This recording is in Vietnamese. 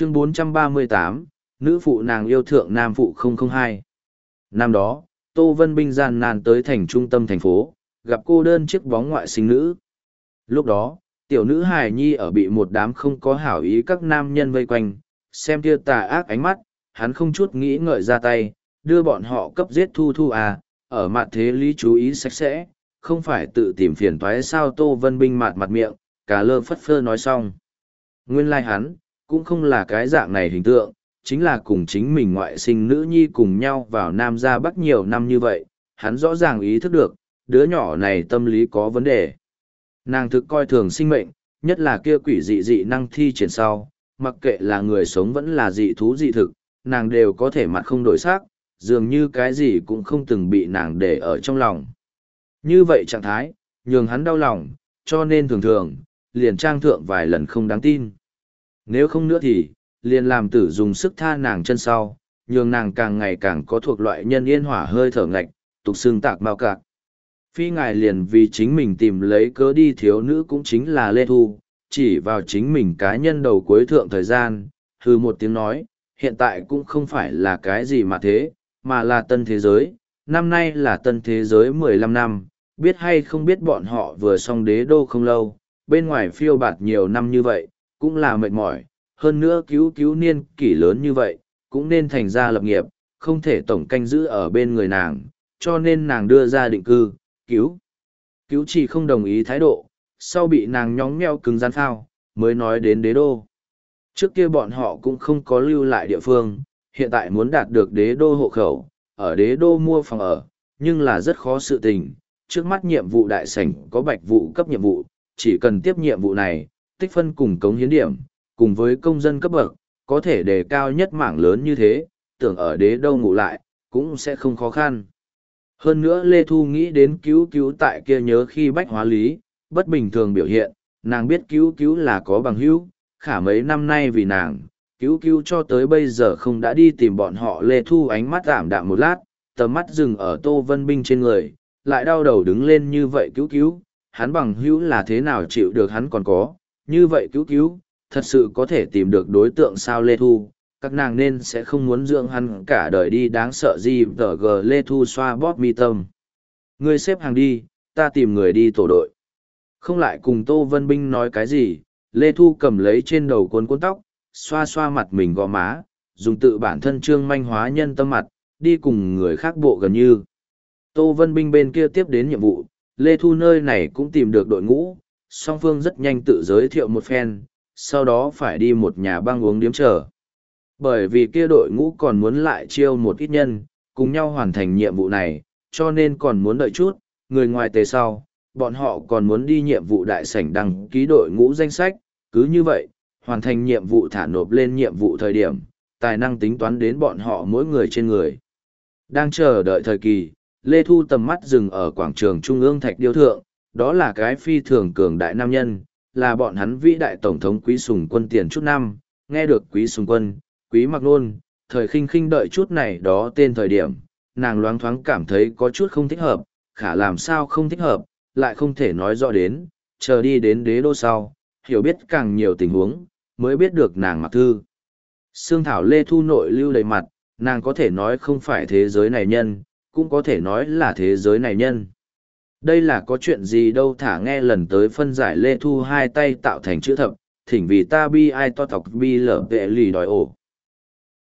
Chương 438, Nữ phụ nàng yêu thượng nam phụ 002. Năm đó, Tô Vân Binh gian nan tới thành trung tâm thành phố, gặp cô đơn chiếc bóng ngoại sinh nữ. Lúc đó, tiểu nữ hài nhi ở bị một đám không có hảo ý các nam nhân vây quanh, xem kia tà ác ánh mắt, hắn không chút nghĩ ngợi ra tay, đưa bọn họ cấp giết thu thu à, ở mặt thế lý chú ý sạch sẽ, không phải tự tìm phiền toái sao Tô Vân Binh mặt mặt miệng, cả lơ phất phơ nói xong. Nguyên lai like hắn, cũng không là cái dạng này hình tượng, chính là cùng chính mình ngoại sinh nữ nhi cùng nhau vào Nam ra Bắc nhiều năm như vậy, hắn rõ ràng ý thức được, đứa nhỏ này tâm lý có vấn đề. Nàng thực coi thường sinh mệnh, nhất là kia quỷ dị dị năng thi triển sau, mặc kệ là người sống vẫn là dị thú dị thực, nàng đều có thể mặt không đổi sắc, dường như cái gì cũng không từng bị nàng để ở trong lòng. Như vậy trạng thái, nhường hắn đau lòng, cho nên thường thường, liền trang thượng vài lần không đáng tin. Nếu không nữa thì, liền làm tử dùng sức tha nàng chân sau, nhường nàng càng ngày càng có thuộc loại nhân yên hỏa hơi thở ngạch, tục xương tạc bao cạc. Phi ngài liền vì chính mình tìm lấy cớ đi thiếu nữ cũng chính là Lê Thu, chỉ vào chính mình cá nhân đầu cuối thượng thời gian, hư một tiếng nói, hiện tại cũng không phải là cái gì mà thế, mà là tân thế giới, năm nay là tân thế giới mười lăm năm, biết hay không biết bọn họ vừa xong đế đô không lâu, bên ngoài phiêu bạt nhiều năm như vậy, cũng là mệt mỏi, hơn nữa cứu cứu niên kỷ lớn như vậy, cũng nên thành ra lập nghiệp, không thể tổng canh giữ ở bên người nàng, cho nên nàng đưa ra định cư, cứu. Cứu chỉ không đồng ý thái độ, sau bị nàng nhóng nheo cứng rắn phao, mới nói đến đế đô. Trước kia bọn họ cũng không có lưu lại địa phương, hiện tại muốn đạt được đế đô hộ khẩu, ở đế đô mua phòng ở, nhưng là rất khó sự tình. Trước mắt nhiệm vụ đại sảnh có bạch vụ cấp nhiệm vụ, chỉ cần tiếp nhiệm vụ này, tích phân cùng cống hiến điểm, cùng với công dân cấp bậc, có thể đề cao nhất mảng lớn như thế, tưởng ở đế đâu ngủ lại, cũng sẽ không khó khăn. Hơn nữa Lê Thu nghĩ đến cứu cứu tại kia nhớ khi bách hóa lý, bất bình thường biểu hiện, nàng biết cứu cứu là có bằng hữu, khả mấy năm nay vì nàng, cứu cứu cho tới bây giờ không đã đi tìm bọn họ Lê Thu ánh mắt giảm đạm một lát, tầm mắt dừng ở Tô Vân Binh trên người, lại đau đầu đứng lên như vậy cứu cứu, hắn bằng hữu là thế nào chịu được hắn còn có, như vậy cứu cứu, thật sự có thể tìm được đối tượng sao Lê Thu, các nàng nên sẽ không muốn dưỡng hắn cả đời đi đáng sợ gì tờ g Lê Thu xoa bóp mi tâm. Người xếp hàng đi, ta tìm người đi tổ đội. Không lại cùng Tô Vân Binh nói cái gì, Lê Thu cầm lấy trên đầu cuốn cuốn tóc, xoa xoa mặt mình gò má, dùng tự bản thân trương manh hóa nhân tâm mặt, đi cùng người khác bộ gần như. Tô Vân Binh bên kia tiếp đến nhiệm vụ, Lê Thu nơi này cũng tìm được đội ngũ, song phương rất nhanh tự giới thiệu một phen, sau đó phải đi một nhà băng uống điếm chờ. Bởi vì kia đội ngũ còn muốn lại chiêu một ít nhân, cùng nhau hoàn thành nhiệm vụ này, cho nên còn muốn đợi chút, người ngoài tề sau, bọn họ còn muốn đi nhiệm vụ đại sảnh đăng ký đội ngũ danh sách, cứ như vậy, hoàn thành nhiệm vụ thả nộp lên nhiệm vụ thời điểm, tài năng tính toán đến bọn họ mỗi người trên người. Đang chờ đợi thời kỳ, Lê Thu tầm mắt dừng ở quảng trường Trung ương Thạch Điêu Thượng, đó là cái phi thường cường đại nam nhân, là bọn hắn vĩ đại tổng thống quý sùng quân tiền chút năm, nghe được quý sùng quân, quý mặc nôn, thời khinh khinh đợi chút này đó tên thời điểm, nàng loáng thoáng cảm thấy có chút không thích hợp, khả làm sao không thích hợp, lại không thể nói rõ đến, chờ đi đến đế đô sau, hiểu biết càng nhiều tình huống, mới biết được nàng mặc thư. Sương Thảo Lê Thu nội lưu đầy mặt, nàng có thể nói không phải thế giới này nhân, cũng có thể nói là thế giới này nhân. Đây là có chuyện gì đâu thả nghe lần tới phân giải Lê Thu hai tay tạo thành chữ thập, thỉnh vì ta bi ai to tộc bi lở vệ lì đòi ổ.